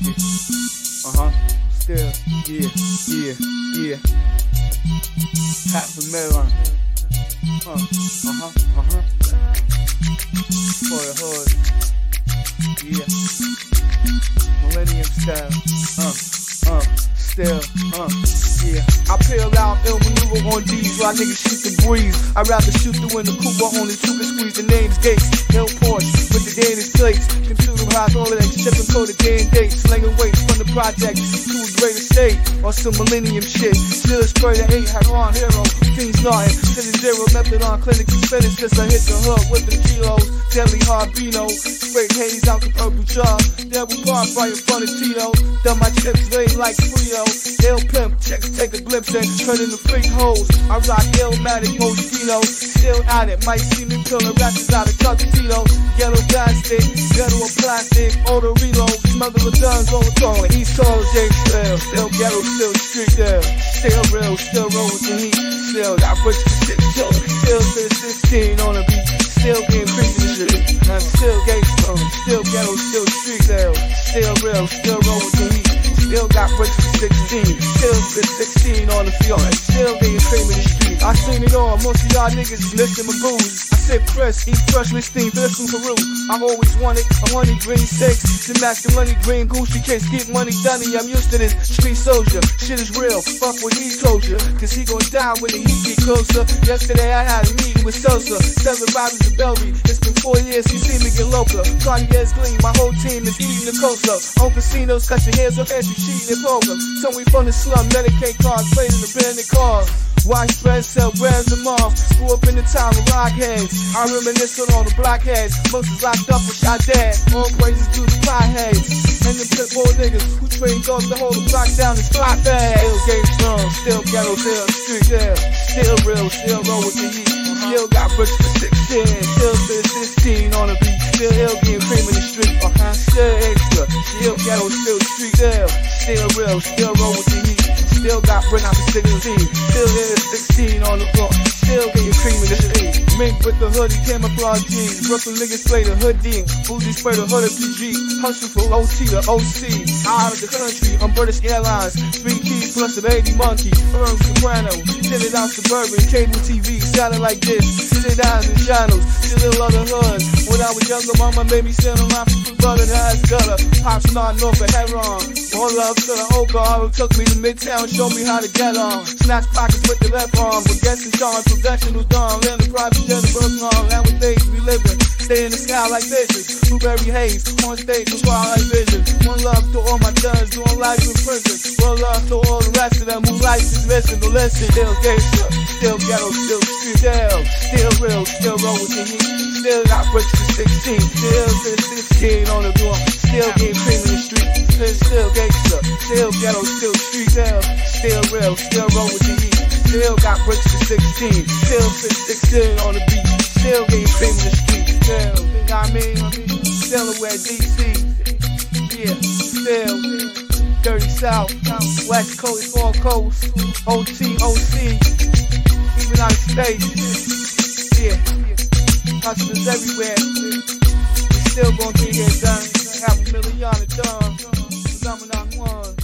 Uh huh. Still, yeah, yeah, yeah. Half a million. Uh, uh huh, uh huh. For the hood. Yeah. Millennium style. Uh, uh, still, uh, yeah. I peel out ill maneuver on these while niggas shoot the breeze. I'd rather shoot through in the Cooper, only two can squeeze the names Gates. Hill Porsche with the Danish plates. Computer house, all of that code the game dates. Slinging weights from the project to a great estate. On some millennium shit. Still spray the eight, had on hero. Fiends nothing. To the zero method on clinic. Finish just I hit the hook with the kilos. Deadly harbino. Straight haze out the purple jar. Devil bar right in front of Tito. Done my chips laid like Frio. Ill pimp, checks take a glimpse and turn into freak hoes. I rock Illmatic Moschino. Still at it, might see me pulling ratchets out of tuxedo. Yellow plastic, ghetto plastic. Older smother of guns on the phone. East Coast, J still. Still ghetto, still street there. Still real, still roll with the heat. Still got bricks for six children. Still fit 16 on the beat. Still getting crazy the street. I'm still gangsta, still ghetto, still street there. Still real, still roll with the heat. Still got bricks for 16. Still fit 16 on the field. Seen it all. Most of y'all niggas listen my booze. I said press, eat fresh listing, this from Peru. I always wanted a money green six to match the money green Gucci case. Get money done, I'm used to this. Street soldier, shit is real. Fuck what he told you, cause he gon' die when the heat get closer. Yesterday I had a meeting with Sosa, seven robbers of Belby. It's been four years, he seen me get local. Cartier's gleam, my whole team is eating the coastal. On casinos, cut your hairs off fancy cheating and poker. So we from the slum, Medicaid cars, playing in abandoned cars. White bread, sell brands and moms. Grew up in the town of rockheads. I reminisce on all the blockheads. Most is locked up with shot dead. All praises to the potheads. And the pit bull niggas who train dogs to hold the block down and spot bad. Still game strong, still ghetto, still street there. Still real, still roll with the heat. Still got bricks for 16. Still fit 16 on the beat. Still ill getting cream in the street. Uh-huh. Still extra. Still ghetto, still street there. Still real, still roll with the heat. Still got out the 16. Still in 16 on the floor. Still get your cream in the street. Mink with the hoodie, camouflage jeans. Brooklyn niggas play the hoodie. Boozy spray the hood of PG. Hustle from OT to OC. Out of the country on British Airlines. Three plus a baby monkey. Earn soprano. Tinted out suburban. Cable TV. Satellite dish. Sit down in channels. Love the hood. When I was younger, mama made me sit on my brother to ass gutter. Pop star north of Heron. All love to the old guard who took me to Midtown, showed me how to get on. Snatch pockets with the left arm, but it's professional dawn. Land the private jet of Brooklyn, and with days we living. Stay in the sky like visions. Blueberry haze, on stage with twilight vision. One love to all my sons doing life in prison. One love to all the rest of them who life is missing. But listen, still gangster, still ghetto, still street down. Still real, still roll with the heat. Still got bricks for 16, still fit 16 on the door. Still getting cream in the street. Still gangster, still ghetto, still street down. Still real, still roll with the heat. Still got bricks for 16, still fit 16 on the beat. Still getting cream in the street. Delaware, DC. Yeah, still. Dirty South, West Coast, Four Coast, OT, OC, even out of state. Yeah, hustlers everywhere. We still gonna be here done. Half a million a done. Cause I'm an on one.